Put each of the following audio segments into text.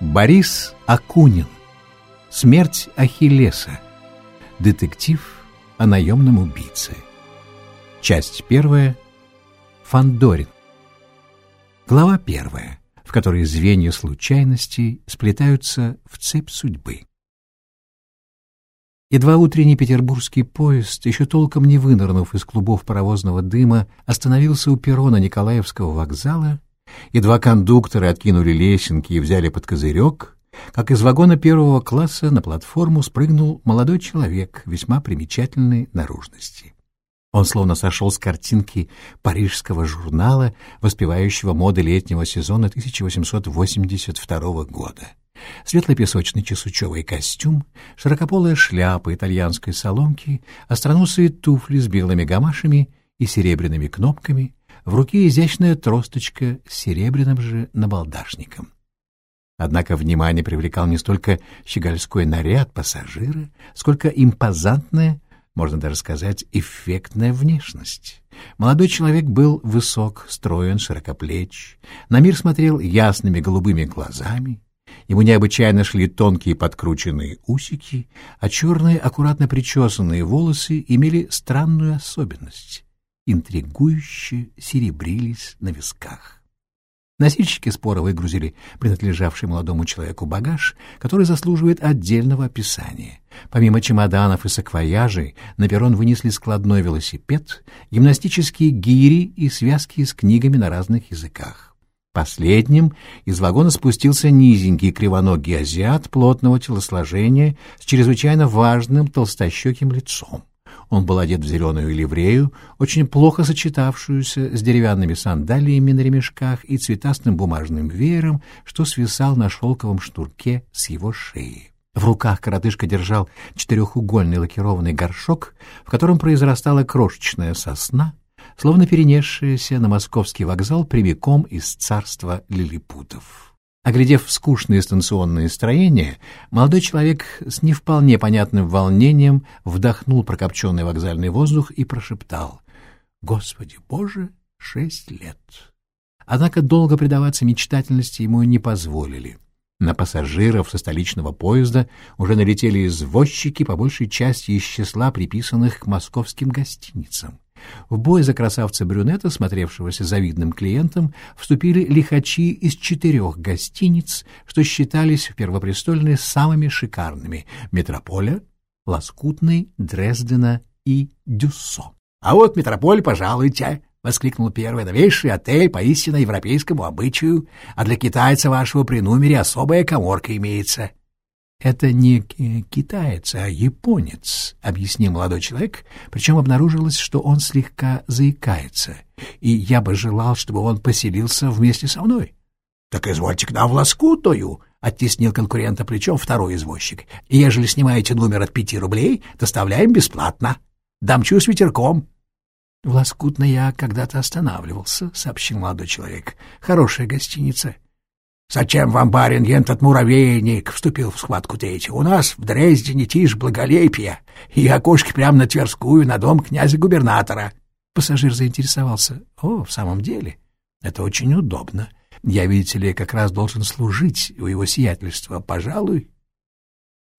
Борис Акунин. Смерть Ахиллеса. Детектив о наемном убийце. Часть первая. Фандорин. Глава первая, в которой звенья случайностей сплетаются в цепь судьбы. Едва утренний петербургский поезд, еще толком не вынырнув из клубов паровозного дыма, остановился у перрона Николаевского вокзала Едва кондукторы откинули лесенки и взяли под козырек, как из вагона первого класса на платформу спрыгнул молодой человек весьма примечательной наружности. Он словно сошел с картинки парижского журнала, воспевающего моды летнего сезона 1882 года. Светло-песочный чесучевый костюм, широкополая шляпа итальянской соломки, остроносые туфли с белыми гамашами и серебряными кнопками, в руке изящная тросточка с серебряным же набалдашником. Однако внимание привлекал не столько щегольской наряд пассажира, сколько импозантная, можно даже сказать, эффектная внешность. Молодой человек был высок, строен, широкоплеч, на мир смотрел ясными голубыми глазами, Ему необычайно шли тонкие подкрученные усики, а черные аккуратно причесанные волосы имели странную особенность интригующе серебрились на висках. Носильщики спора выгрузили принадлежавший молодому человеку багаж, который заслуживает отдельного описания. Помимо чемоданов и саквояжей, на перрон вынесли складной велосипед, гимнастические гири и связки с книгами на разных языках. Последним из вагона спустился низенький кривоногий азиат плотного телосложения с чрезвычайно важным толстощеким лицом. Он был одет в зеленую ливрею, очень плохо сочетавшуюся с деревянными сандалиями на ремешках и цветастым бумажным веером, что свисал на шелковом шнурке с его шеи. В руках коротышка держал четырехугольный лакированный горшок, в котором произрастала крошечная сосна, словно перенесшаяся на московский вокзал прямиком из царства лилипутов. Оглядев скучные станционные строения, молодой человек с не вполне понятным волнением вдохнул прокопченный вокзальный воздух и прошептал «Господи Боже, шесть лет!». Однако долго предаваться мечтательности ему не позволили. На пассажиров со столичного поезда уже налетели извозчики, по большей части из числа приписанных к московским гостиницам. В бой за красавца-брюнета, смотревшегося завидным клиентом, вступили лихачи из четырех гостиниц, что считались в Первопрестольной самыми шикарными — Метрополя, Лоскутной, Дрездена и Дюссо. — А вот Метрополь, пожалуйте! — воскликнул первый. — Новейший отель по истинно европейскому обычаю, а для китайца вашего при номере особая коморка имеется. «Это не китаец, а японец», — объяснил молодой человек, причем обнаружилось, что он слегка заикается, и я бы желал, чтобы он поселился вместе со мной. «Так извольте к нам в Лоскутую», — оттеснил конкурента плечом второй извозчик. «Ежели снимаете номер от пяти рублей, доставляем бесплатно. Дамчу с ветерком». «В Лоскутно я когда-то останавливался», — сообщил молодой человек. «Хорошая гостиница». «Зачем вам, барин, этот муравейник?» — вступил в схватку третий. «У нас в Дрездене тишь благолепия, и окошки прямо на Тверскую, на дом князя-губернатора». Пассажир заинтересовался. «О, в самом деле, это очень удобно. Я, видите ли, как раз должен служить у его сиятельства. Пожалуй,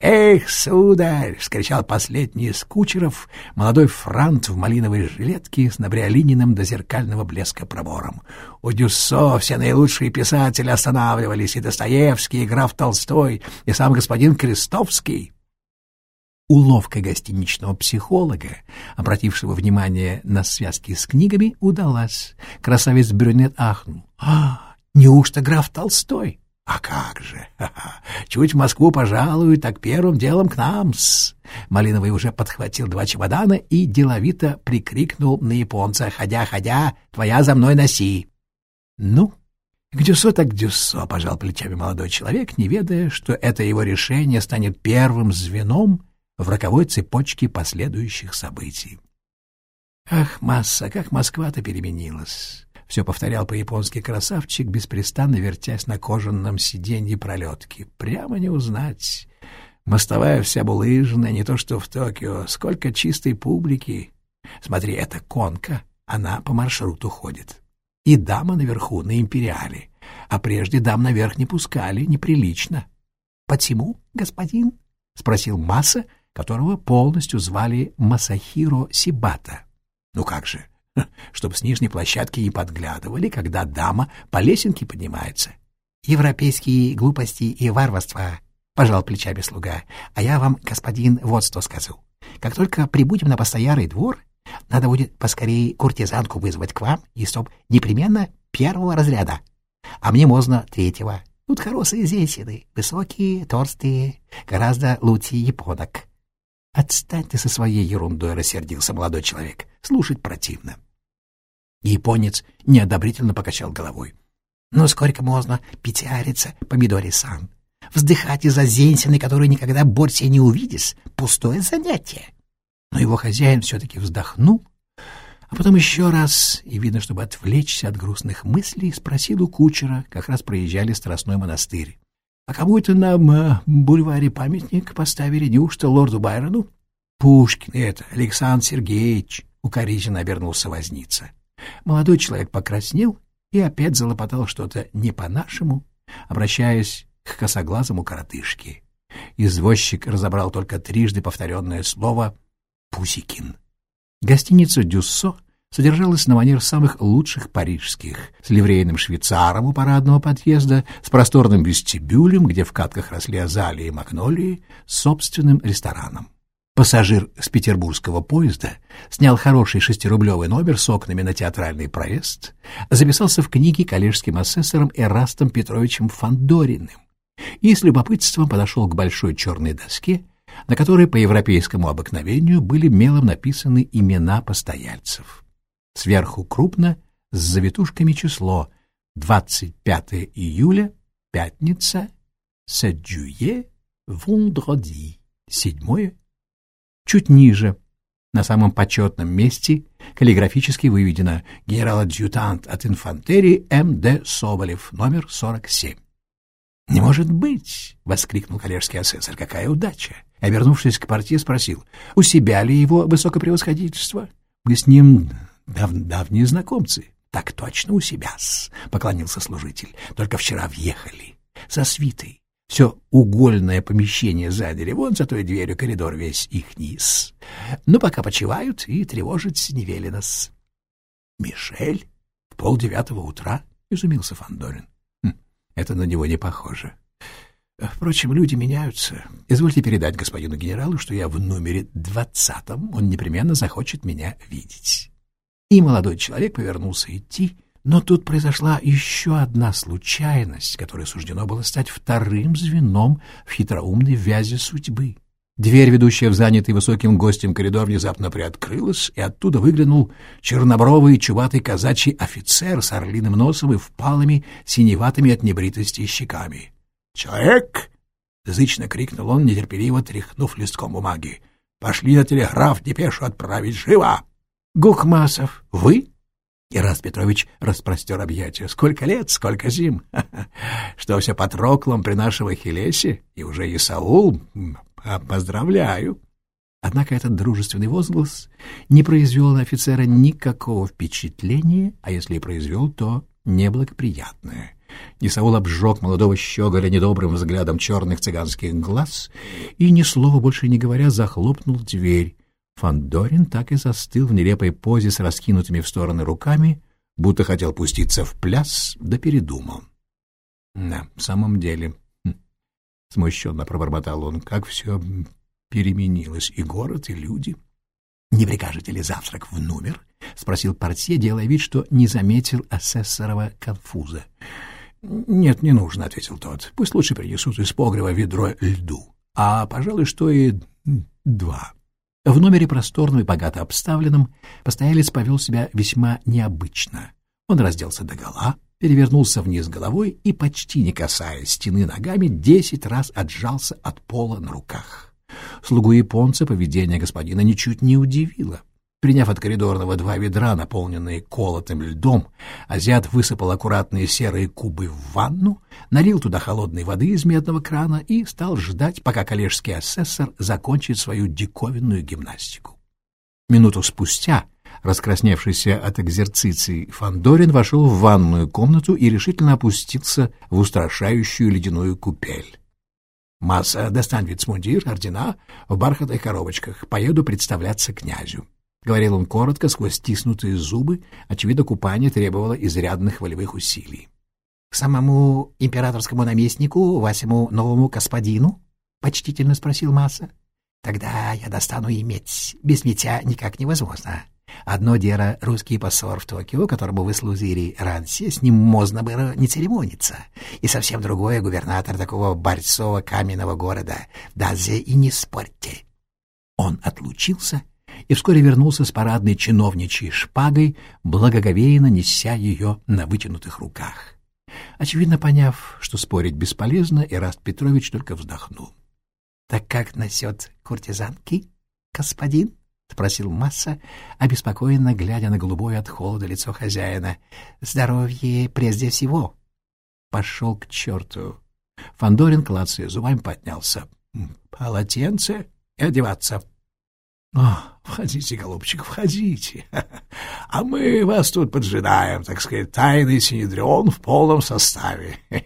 «Эх, сударь!» — вскричал последний из кучеров, молодой франт в малиновой жилетке с набриолининым до зеркального блеска пробором. У Дюссо все наилучшие писатели останавливались, и Достоевский, и граф Толстой, и сам господин Крестовский. Уловка гостиничного психолога, обратившего внимание на связки с книгами, удалась. Красавец-брюнет ахнул. «А, неужто граф Толстой?» А как же! Чуть в Москву пожалуй, так первым делом к нам-с. Малиновый уже подхватил два чемодана и деловито прикрикнул на японца «Ходя, ходя, твоя за мной носи!» «Ну, к дюсо так дюсо», — пожал плечами молодой человек, не ведая, что это его решение станет первым звеном в роковой цепочке последующих событий. Ах, масса, как Москва-то переменилась! Все повторял по-японски красавчик, беспрестанно вертясь на кожаном сиденье пролетки. Прямо не узнать. Мостовая вся булыжная, не то что в Токио. Сколько чистой публики. Смотри, это конка. Она по маршруту ходит. И дама наверху, на империале. а прежде дам наверх не пускали, неприлично. — Почему, господин? — спросил Маса, которого полностью звали Масахиро Сибата. — Ну как же, чтоб с нижней площадки не подглядывали, когда дама по лесенке поднимается. — Европейские глупости и варварство, — пожал плечами слуга, — а я вам, господин, вот что скажу. Как только прибудем на постоялый двор, надо будет поскорее куртизанку вызвать к вам, и чтоб непременно первого разряда. А мне можно третьего. Тут хорошие женщины, высокие, толстые, гораздо лучше японок. — Отстань ты со своей ерундой, — рассердился молодой человек. Слушать противно. Японец неодобрительно покачал головой. — Ну, сколько можно печалиться, помидори-сан? Вздыхать из-за зенсины, которую никогда больше не увидишь, — пустое занятие. Но его хозяин все-таки вздохнул, а потом еще раз, и, видно, чтобы отвлечься от грустных мыслей, спросил у кучера, как раз проезжали Страстной монастырь. А кому это нам э, бульваре памятник поставили, неужто лорду Байрону? Пушкин это, Александр Сергеевич, укоризненно обернулся возница. Молодой человек покраснел и опять залопотал что-то не по-нашему, обращаясь к косоглазому коротышке. Извозчик разобрал только трижды повторенное слово «Пусикин». Гостиница «Дюссо» содержалась на манер самых лучших парижских, с ливрейным швейцаром у парадного подъезда, с просторным вестибюлем, где в катках росли азалии и магнолии, с собственным рестораном. Пассажир с петербургского поезда снял хороший шестирублевый номер с окнами на театральный проезд, записался в книге коллежским асессором Эрастом Петровичем Фандориным и с любопытством подошел к большой черной доске, на которой по европейскому обыкновению были мелом написаны имена постояльцев. Сверху крупно, с завитушками число 25 июля, пятница, седжуе, вундроди, седьмое. Чуть ниже, на самом почетном месте, каллиграфически выведено «Генерал-адъютант от инфантерии М.Д. Соболев, номер 47». «Не может быть!» — воскликнул коллежский асессор. «Какая удача!» Обернувшись к партии, спросил, «У себя ли его высокопревосходительство? Мы с ним Дав давние знакомцы. Так точно у себя-с, — поклонился служитель. Только вчера въехали. Со свитой. Все угольное помещение заняли. Вон за той дверью коридор весь их низ. Ну, пока почивают, и тревожить не велено-с. — Мишель? В полдевятого утра? — изумился Фандорин. Хм, это на него не похоже. Впрочем, люди меняются. Извольте передать господину генералу, что я в номере двадцатом. Он непременно захочет меня видеть. И молодой человек повернулся идти, но тут произошла еще одна случайность, которой суждено было стать вторым звеном в хитроумной вязи судьбы. Дверь, ведущая в занятый высоким гостем коридор, внезапно приоткрылась, и оттуда выглянул чернобровый чубатый казачий офицер с орлиным носом и впалыми, синеватыми от небритости щеками. «Человек!» — язычно крикнул он, нетерпеливо тряхнув листком бумаги. «Пошли на телеграф депешу отправить живо!» Гухмасов, вы? Ирас Петрович распростер объятия. Сколько лет, сколько зим. Что все потроклом при нашем Ахиллесе? И уже Исаул? Поздравляю. Однако этот дружественный возглас не произвел на офицера никакого впечатления, а если и произвел, то неблагоприятное. Исаул обжег молодого щеголя недобрым взглядом черных цыганских глаз и, ни слова больше не говоря, захлопнул дверь, Фандорин так и застыл в нелепой позе с раскинутыми в стороны руками, будто хотел пуститься в пляс, да передумал. В самом деле, хм, смущенно пробормотал он, как все переменилось, и город, и люди. — Не прикажете ли завтрак в номер? — спросил портье, делая вид, что не заметил асессорова конфуза. — Нет, не нужно, — ответил тот. — Пусть лучше принесут из погреба ведро льду. А, пожалуй, что и два. В номере просторном и богато обставленном постоялец повел себя весьма необычно. Он разделся догола, перевернулся вниз головой и, почти не касаясь стены ногами, десять раз отжался от пола на руках. Слугу японца поведение господина ничуть не удивило. Приняв от коридорного два ведра, наполненные колотым льдом, азиат высыпал аккуратные серые кубы в ванну, налил туда холодной воды из медного крана и стал ждать, пока коллежский асессор закончит свою диковинную гимнастику. Минуту спустя Раскрасневшийся от экзерциций, Фандорин вошел в ванную комнату и решительно опустился в устрашающую ледяную купель. «Масса, достань вицмундир, ордена в бархатных коробочках. Поеду представляться князю». — говорил он коротко, сквозь стиснутые зубы. Очевидно, купание требовало изрядных волевых усилий. — К самому императорскому наместнику, Васему новому господину? — почтительно спросил Масса. — Тогда я достану иметь. Без митя никак невозможно. Одно дело русский посол в Токио, которому вы служили раньше, с ним можно было не церемониться. И совсем другое губернатор такого борцового каменного города. Даже и не спорьте. Он отлучился и вскоре вернулся с парадной чиновничьей шпагой, благоговейно неся ее на вытянутых руках. Очевидно, поняв, что спорить бесполезно, Ираст Петрович только вздохнул. — Так как насчет куртизанки, господин? — спросил Масса, обеспокоенно глядя на голубое от холода лицо хозяина. — Здоровье прежде всего. — Пошел к черту. Фандорин, клацая зубами, поднялся. — Полотенце и одеваться. — О, входите, голубчик, входите. А мы вас тут поджидаем, так сказать, тайный синедрион в полном составе.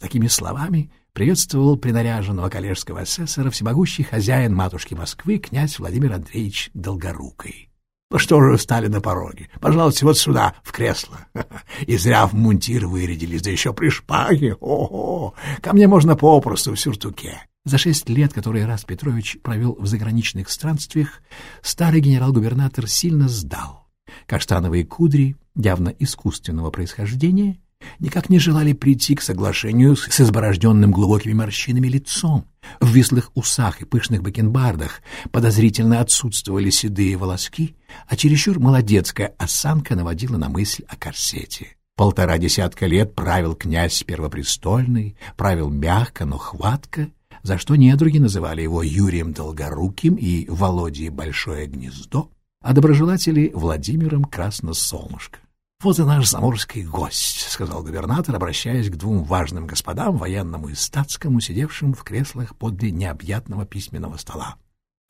Такими словами приветствовал принаряженного коллежского асессора всемогущий хозяин матушки Москвы князь Владимир Андреевич Долгорукой. Ну что же вы встали на пороге? Пожалуйте вот сюда, в кресло. И зря в мунтир вырядились, да еще при шпаге. Ого! Ко мне можно попросту в сюртуке. За шесть лет, которые Раз Петрович провел в заграничных странствиях, старый генерал-губернатор сильно сдал. Каштановые кудри, явно искусственного происхождения, никак не желали прийти к соглашению с изборожденным глубокими морщинами лицом. В вислых усах и пышных бакенбардах подозрительно отсутствовали седые волоски, а чересчур молодецкая осанка наводила на мысль о корсете. Полтора десятка лет правил князь Первопрестольный, правил мягко, но хватко, за что недруги называли его Юрием Долгоруким и Володей Большое Гнездо, а доброжелатели — Владимиром Красносолнышко. «Вот и наш заморский гость», — сказал губернатор, обращаясь к двум важным господам, военному и статскому, сидевшим в креслах подле необъятного письменного стола.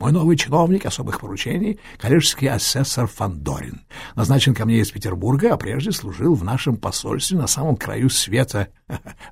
Мой новый чиновник особых поручений — коллежский асессор Фандорин. Назначен ко мне из Петербурга, а прежде служил в нашем посольстве на самом краю света,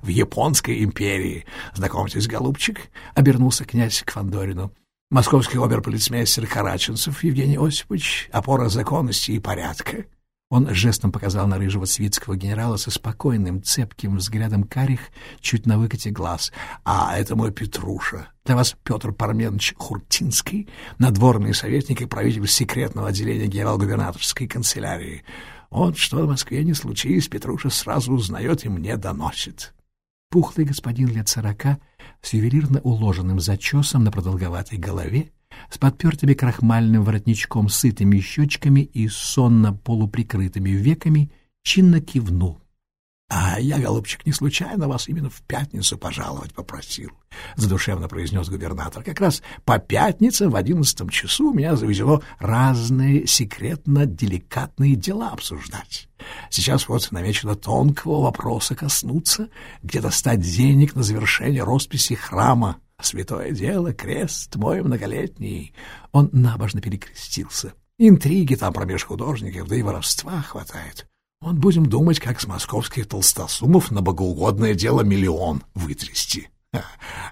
в Японской империи. Знакомьтесь, голубчик, — обернулся князь к Фандорину. Московский оберполицмейстер Караченцев Евгений Осипович, опора законности и порядка. Он жестом показал на рыжего свитского генерала со спокойным, цепким взглядом карих, чуть на выкате глаз. «А это мой Петруша. Для вас Петр Парменович Хуртинский, надворный советник и правитель секретного отделения генерал-губернаторской канцелярии. Вот что в Москве не случилось, Петруша сразу узнает и мне доносит». Пухлый господин лет сорока с ювелирно уложенным зачесом на продолговатой голове с подпертыми крахмальным воротничком, сытыми щечками и сонно полуприкрытыми веками, чинно кивнул. — А я, голубчик, не случайно вас именно в пятницу пожаловать попросил, — задушевно произнес губернатор. — Как раз по пятницам в одиннадцатом часу меня завезено разные секретно-деликатные дела обсуждать. Сейчас вот намечено тонкого вопроса коснуться, где достать денег на завершение росписи храма Святое дело, крест мой многолетний. Он набожно перекрестился. Интриги там промеж художников, да и воровства хватает. Вот будем думать, как с московских толстосумов на богоугодное дело миллион вытрясти.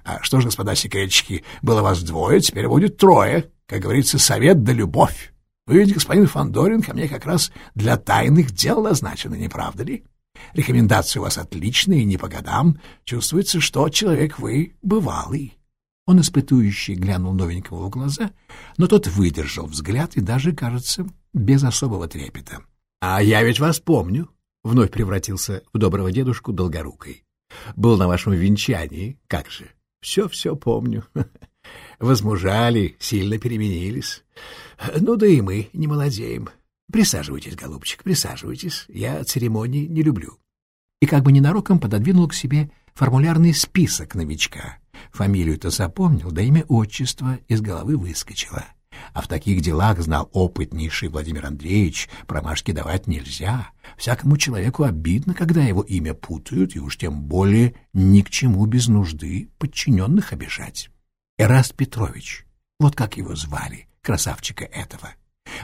А что ж, господа секретчики, было вас двое, теперь будет трое. Как говорится, совет да любовь. Вы ведь, господин Фандорин, ко мне как раз для тайных дел назначены, не правда ли? Рекомендации у вас отличные, не по годам. Чувствуется, что человек вы бывалый. Он испытующе глянул новенького в глаза, но тот выдержал взгляд и даже, кажется, без особого трепета. — А я ведь вас помню, — вновь превратился в доброго дедушку Долгорукой. — Был на вашем венчании, как же. Все-все помню. Возмужали, сильно переменились. Ну да и мы не молодеем. Присаживайтесь, голубчик, присаживайтесь. Я церемонии не люблю. И как бы ненароком пододвинул к себе формулярный список новичка, Фамилию-то запомнил, да имя отчества из головы выскочило. А в таких делах знал опытнейший Владимир Андреевич, промашки давать нельзя. Всякому человеку обидно, когда его имя путают, и уж тем более ни к чему без нужды подчиненных обижать. Эраст Петрович, вот как его звали, красавчика этого.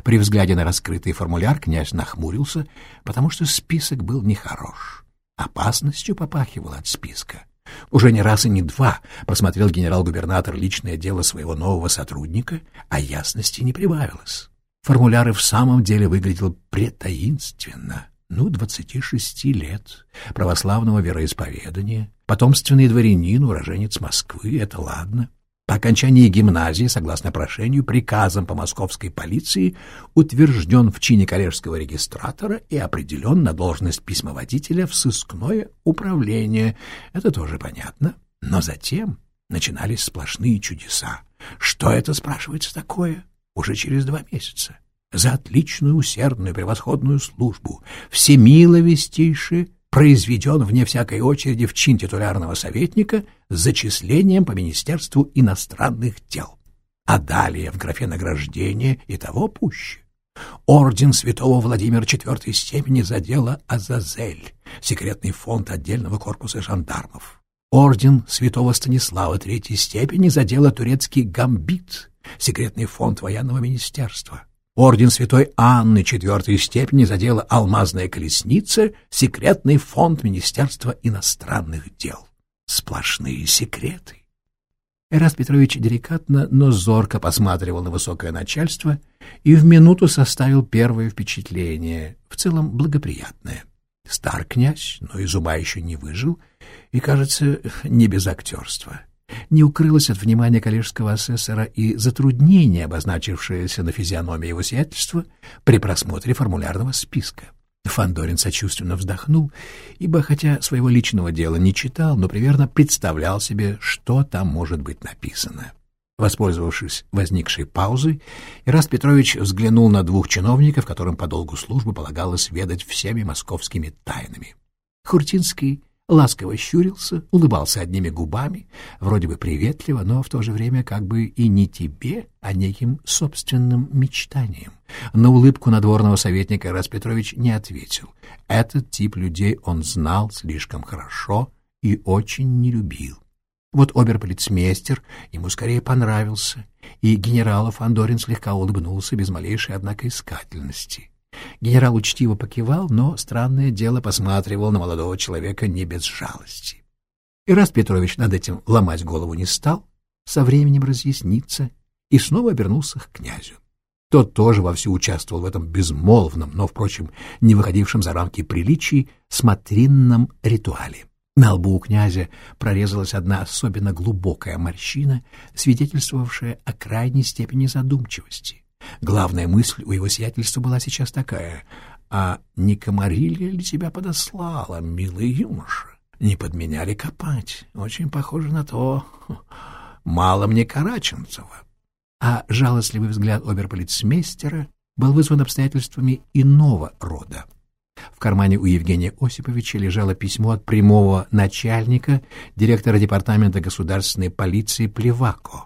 При взгляде на раскрытый формуляр князь нахмурился, потому что список был нехорош. Опасностью попахивал от списка. Уже не раз и не два просмотрел генерал-губернатор личное дело своего нового сотрудника, а ясности не прибавилось. Формуляр и в самом деле выглядел претаинственно. Ну, двадцати шести лет, православного вероисповедания, потомственный дворянин, уроженец Москвы — это ладно. По окончании гимназии, согласно прошению, приказом по московской полиции утвержден в чине коллежского регистратора и определен на должность письмоводителя в сыскное управление. Это тоже понятно. Но затем начинались сплошные чудеса. Что это, спрашивается, такое? Уже через два месяца. За отличную, усердную, превосходную службу, всемиловестейше произведен вне всякой очереди в чин титулярного советника с зачислением по Министерству иностранных дел. А далее в графе награждения и того пуще. Орден святого Владимира IV степени за дело Азазель, секретный фонд отдельного корпуса жандармов. Орден святого Станислава III степени за дело турецкий гамбит, секретный фонд военного министерства. Орден Святой Анны четвертой степени за дело «Алмазная колесница», секретный фонд Министерства иностранных дел. Сплошные секреты. Эраст Петрович деликатно, но зорко посматривал на высокое начальство и в минуту составил первое впечатление, в целом благоприятное. Стар князь, но из ума еще не выжил, и, кажется, не без актерства не укрылось от внимания коллежского асессора и затруднение, обозначившееся на физиономии его сиятельства при просмотре формулярного списка. Фандорин сочувственно вздохнул, ибо, хотя своего личного дела не читал, но примерно представлял себе, что там может быть написано. Воспользовавшись возникшей паузой, Ираст Петрович взглянул на двух чиновников, которым по долгу службы полагалось ведать всеми московскими тайнами. Хуртинский ласково щурился, улыбался одними губами, вроде бы приветливо, но в то же время как бы и не тебе, а неким собственным мечтанием. На улыбку надворного советника Рас Петрович не ответил. Этот тип людей он знал слишком хорошо и очень не любил. Вот оберполицмейстер ему скорее понравился, и генералов Андорин слегка улыбнулся без малейшей, однако, искательности. Генерал учтиво покивал, но, странное дело, посматривал на молодого человека не без жалости. И раз Петрович над этим ломать голову не стал, со временем разъясниться, и снова обернулся к князю. Тот тоже вовсю участвовал в этом безмолвном, но, впрочем, не выходившем за рамки приличий, смотринном ритуале. На лбу у князя прорезалась одна особенно глубокая морщина, свидетельствовавшая о крайней степени задумчивости. Главная мысль у его сиятельства была сейчас такая. «А не комарилья ли тебя подослала, милый юноша? Не подменяли копать? Очень похоже на то. Мало мне Караченцева». А жалостливый взгляд оберполицмейстера был вызван обстоятельствами иного рода. В кармане у Евгения Осиповича лежало письмо от прямого начальника, директора департамента государственной полиции Плевако.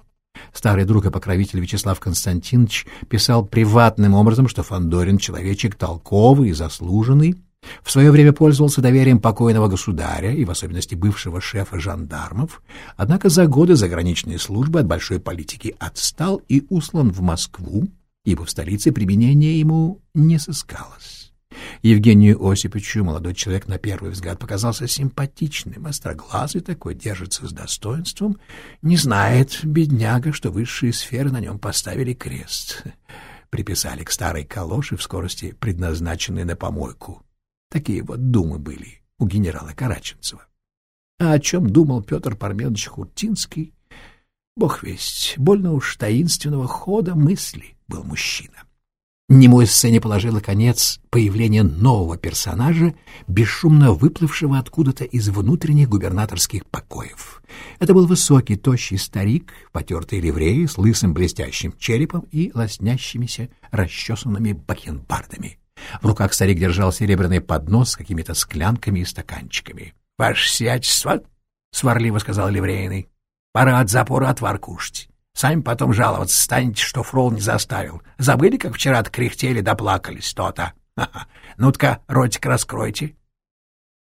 Старый друг и покровитель Вячеслав Константинович писал приватным образом, что Фандорин человечек толковый и заслуженный, в свое время пользовался доверием покойного государя и в особенности бывшего шефа жандармов, однако за годы заграничной службы от большой политики отстал и услан в Москву, ибо в столице применения ему не сыскалось. Евгению Осиповичу молодой человек на первый взгляд показался симпатичным, остроглазый такой, держится с достоинством, не знает, бедняга, что высшие сферы на нем поставили крест. Приписали к старой калоши в скорости, предназначенной на помойку. Такие вот думы были у генерала Караченцева. А о чем думал Петр Парменович Хуртинский? Бог весть, больно уж таинственного хода мысли был мужчина. Немой сцене положила конец появление нового персонажа, бесшумно выплывшего откуда-то из внутренних губернаторских покоев. Это был высокий, тощий старик, потертый ливреи, с лысым блестящим черепом и лоснящимися расчесанными бакенбардами. В руках старик держал серебряный поднос с какими-то склянками и стаканчиками. — Ваше сиятельство, — сварливо сказал ливрейный, — пора от запора отвар кушать. Сами потом жаловаться станете, что фрол не заставил. Забыли, как вчера кряхтели, доплакались то-то? Ну-ка, ротик раскройте.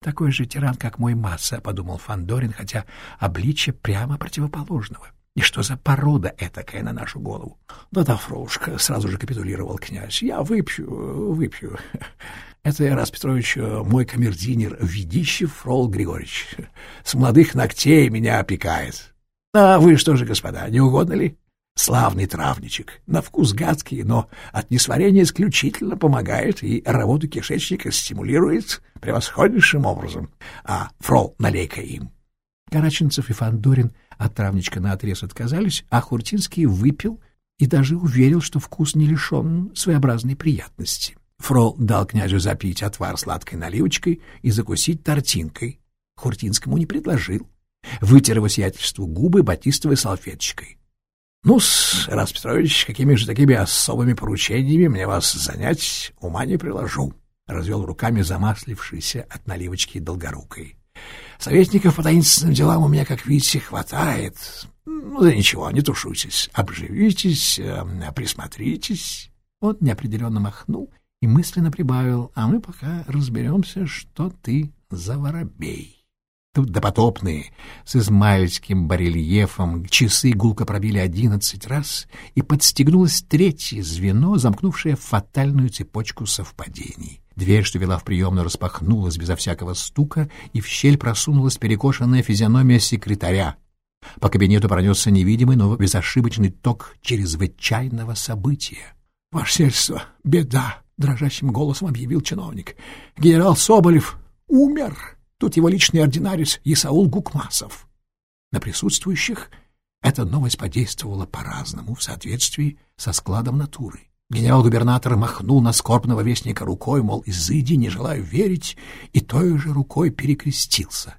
Такой же тиран, как мой Масса, — подумал Фандорин, хотя обличье прямо противоположного. И что за порода этакая на нашу голову? Да-да, фролушка, сразу же капитулировал князь. Я выпью, выпью. Это Ирас Петрович, мой камердинер Ведищев Фрол Григорьевич. С молодых ногтей меня опекает. А вы что же, господа, не угодно ли? Славный травничек, на вкус гадкий, но от несварения исключительно помогает и работу кишечника стимулирует превосходнейшим образом. А фрол налей-ка им. Караченцев и Фандорин от травничка наотрез отказались, а Хуртинский выпил и даже уверил, что вкус не лишен своеобразной приятности. Фрол дал князю запить отвар сладкой наливочкой и закусить тортинкой. Хуртинскому не предложил. Вытер его сиятельству губы батистовой салфеточкой. Ну-с, Раз Петрович, какими же такими особыми поручениями мне вас занять, ума не приложу, — развел руками замаслившийся от наливочки долгорукой. Советников по таинственным делам у меня, как видите, хватает. Ну да ничего, не тушуйтесь, обживитесь, э, присмотритесь. Он неопределенно махнул и мысленно прибавил, а мы пока разберемся, что ты за воробей. Допотопные, с измайльским барельефом, часы гулко пробили одиннадцать раз, и подстегнулось третье звено, замкнувшее фатальную цепочку совпадений. Дверь, что вела в приемную, распахнулась безо всякого стука, и в щель просунулась перекошенная физиономия секретаря. По кабинету пронесся невидимый, но безошибочный ток чрезвычайного события. — Ваше сельство, беда! — дрожащим голосом объявил чиновник. — Генерал Соболев умер! Тут его личный ординарец Исаул Гукмасов. На присутствующих эта новость подействовала по-разному в соответствии со складом натуры. Генерал-губернатор махнул на скорбного вестника рукой, мол, изыди, не желаю верить, и той же рукой перекрестился.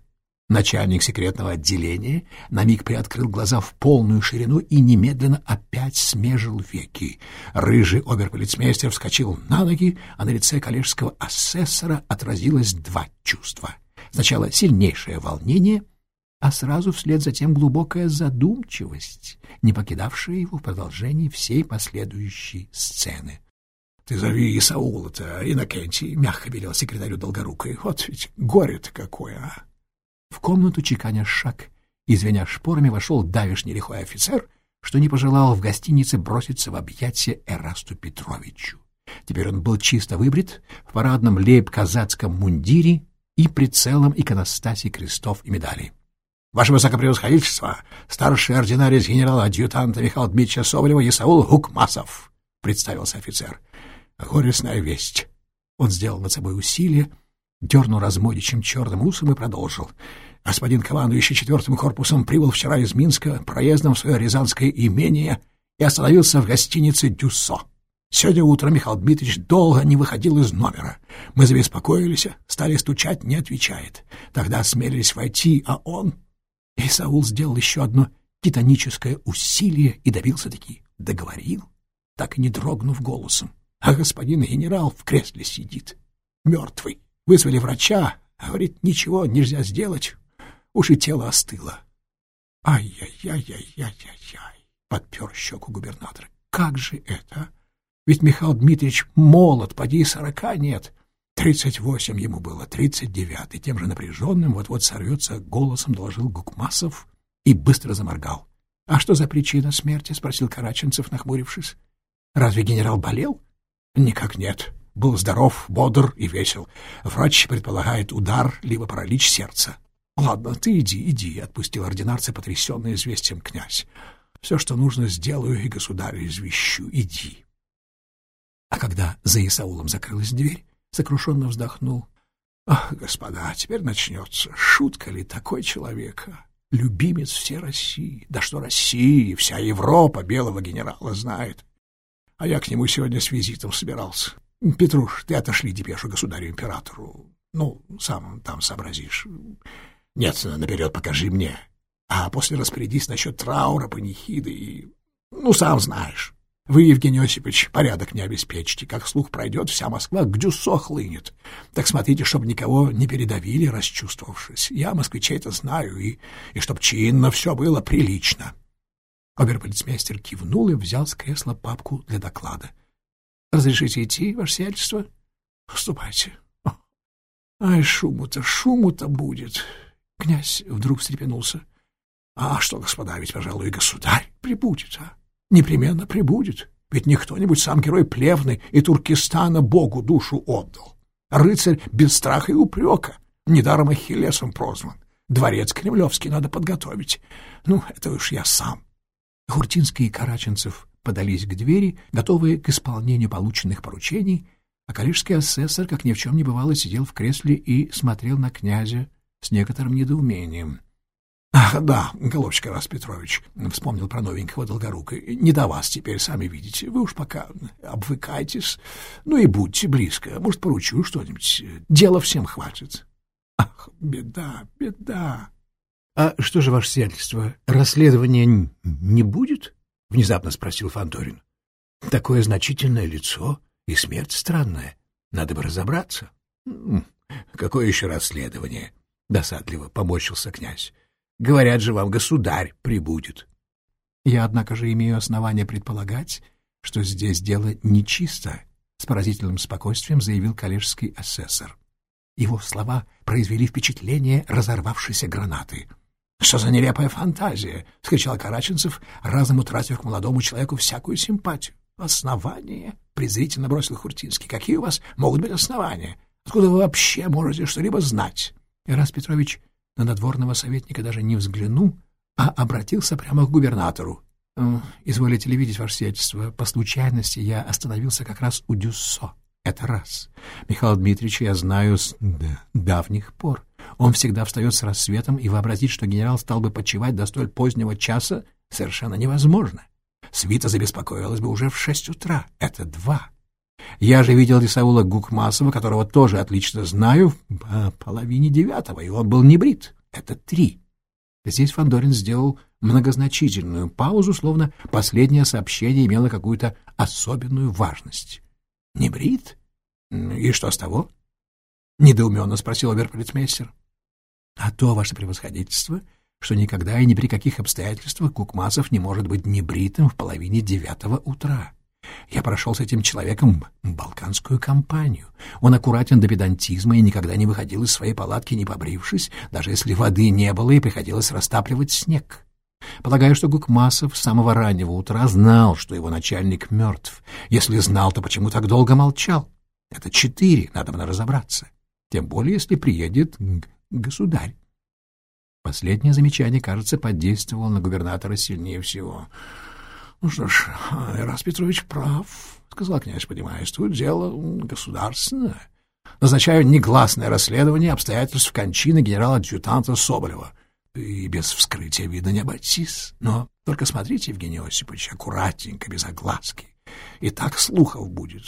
Начальник секретного отделения на миг приоткрыл глаза в полную ширину и немедленно опять смежил веки. Рыжий оберполицмейстер вскочил на ноги, а на лице коллежского асессора отразилось два чувства. Сначала сильнейшее волнение, а сразу вслед за тем глубокая задумчивость, не покидавшая его в продолжении всей последующей сцены. — Ты зови Исаула-то, Иннокентий, — мягко велел секретарю Долгорукой. — Вот ведь горе-то какое, а! В комнату чеканя шаг, извиня шпорами, вошел давишний лихой офицер, что не пожелал в гостинице броситься в объятия Эрасту Петровичу. Теперь он был чисто выбрит, в парадном лейб-казацком мундире и прицелом иконостаси крестов и медалей. — Ваше Высокопревосходительство, старший ординарец генерала-адъютанта Михаила Дмитриевича Соболева Исаул Гукмасов, — представился офицер. — Горестная весть. Он сделал над собой усилие, дернул размодичим черным усом и продолжил. Господин командующий четвертым корпусом прибыл вчера из Минска проездом в свое рязанское имение и остановился в гостинице «Дюссо». Сегодня утром Михаил Дмитриевич долго не выходил из номера. Мы забеспокоились, стали стучать, не отвечает. Тогда осмелились войти, а он... И Саул сделал еще одно титаническое усилие и добился-таки, договорил, так и не дрогнув голосом. А господин генерал в кресле сидит, мертвый. Вызвали врача, говорит, ничего нельзя сделать, уж и тело остыло. Ай-яй-яй-яй-яй-яй, подпер щеку губернатор. Как же это? Ведь Михаил Дмитриевич молод, поди сорока нет. Тридцать восемь ему было, тридцать девятый. Тем же напряженным вот-вот сорвется голосом, доложил Гукмасов и быстро заморгал. — А что за причина смерти? — спросил Караченцев, нахмурившись. — Разве генерал болел? — Никак нет. Был здоров, бодр и весел. Врач предполагает удар, либо паралич сердца. — Ладно, ты иди, иди, — отпустил ординарца, потрясенный известием князь. — Все, что нужно, сделаю и государю извещу. Иди. А когда за Исаулом закрылась дверь, сокрушенно вздохнул. «Ах, господа, теперь начнется. Шутка ли такой человека? Любимец всей России. Да что России, вся Европа белого генерала знает. А я к нему сегодня с визитом собирался. Петруш, ты отошли депешу государю-императору. Ну, сам там сообразишь. Нет, наперед покажи мне. А после распорядись насчет траура, панихиды и... Ну, сам знаешь. Вы, Евгений Осипович, порядок не обеспечите. Как слух пройдет, вся Москва к дюсо хлынет. Так смотрите, чтобы никого не передавили, расчувствовавшись. Я москвичей-то знаю, и, и чтоб чинно все было прилично. Оберполицмейстер кивнул и взял с кресла папку для доклада. — Разрешите идти, ваше сиятельство? — Ступайте. — Ай, шуму-то, шуму-то будет. Князь вдруг встрепенулся. А что, господа, ведь, пожалуй, государь прибудет, а? Непременно прибудет. Ведь не кто-нибудь, сам герой Плевны и Туркестана Богу душу отдал. Рыцарь без страха и упрека, недаром Ахиллесом прозван. Дворец кремлевский надо подготовить. Ну, это уж я сам. Хуртинский и Караченцев подались к двери, готовые к исполнению полученных поручений, а калишский асессор, как ни в чем не бывало, сидел в кресле и смотрел на князя с некоторым недоумением. — Ах, да, голубчик Раз Петрович, — вспомнил про новенького Долгорука, — не до вас теперь, сами видите. Вы уж пока обвыкайтесь, ну и будьте близко. Может, поручу что-нибудь. Дело всем хватит. Ах, беда, беда. — А что же, ваше сиятельство, расследования не будет? — внезапно спросил Фандорин. Такое значительное лицо и смерть странная. Надо бы разобраться. — Какое еще расследование? — досадливо поморщился князь. Говорят же вам, государь прибудет. Я, однако же, имею основания предполагать, что здесь дело нечисто, — с поразительным спокойствием заявил коллежский асессор. Его слова произвели впечатление разорвавшейся гранаты. — Что за нелепая фантазия! — скричал Караченцев, разом утратив к молодому человеку всякую симпатию. — Основания? — презрительно бросил Хуртинский. — Какие у вас могут быть основания? Откуда вы вообще можете что-либо знать? Ирас Петрович на надворного советника даже не взглянул, а обратился прямо к губернатору. «Э, «Изволите ли видеть, ваше сиятельство, по случайности я остановился как раз у Дюссо. Это раз. Михаил Дмитриевич я знаю с да, давних пор. Он всегда встает с рассветом, и вообразить, что генерал стал бы почивать до столь позднего часа, совершенно невозможно. Свита забеспокоилась бы уже в шесть утра. Это два. Я же видел Исаула Гукмасова, которого тоже отлично знаю, по половине девятого, и он был не брит. Это три. Здесь Фандорин сделал многозначительную паузу, словно последнее сообщение имело какую-то особенную важность. «Не брит? И что с того?» — недоуменно спросил оберполицмейстер. «А то, ваше превосходительство, что никогда и ни при каких обстоятельствах Кукмасов не может быть небритым в половине девятого утра». Я прошел с этим человеком балканскую кампанию. Он аккуратен до педантизма и никогда не выходил из своей палатки, не побрившись, даже если воды не было и приходилось растапливать снег. Полагаю, что Гукмасов с самого раннего утра знал, что его начальник мертв. Если знал, то почему так долго молчал? Это четыре, надо бы разобраться. Тем более, если приедет государь. Последнее замечание, кажется, подействовало на губернатора сильнее всего. — Ну что ж, Ирас Петрович прав, — сказал князь, поднимаясь. — Тут дело государственное. Назначаю негласное расследование обстоятельств кончины генерала-адъютанта Соболева. И без вскрытия видно не обойтись. Но только смотрите, Евгений Осипович, аккуратненько, без огласки. И так слухов будет.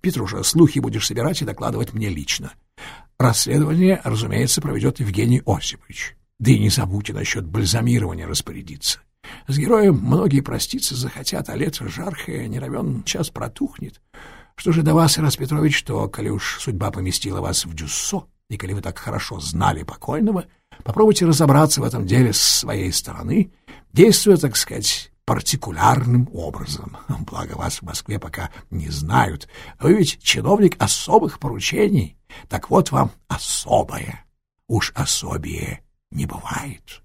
Петруша, слухи будешь собирать и докладывать мне лично. Расследование, разумеется, проведет Евгений Осипович. Да и не забудьте насчет бальзамирования распорядиться. С героем многие проститься захотят, а лето жаркое, не равен час протухнет. Что же до вас, Ирас Петрович, что, коли уж судьба поместила вас в Дюссо, и коли вы так хорошо знали покойного, попробуйте разобраться в этом деле с своей стороны, действуя, так сказать, партикулярным образом. Благо вас в Москве пока не знают. Вы ведь чиновник особых поручений. Так вот вам особое. Уж особее не бывает.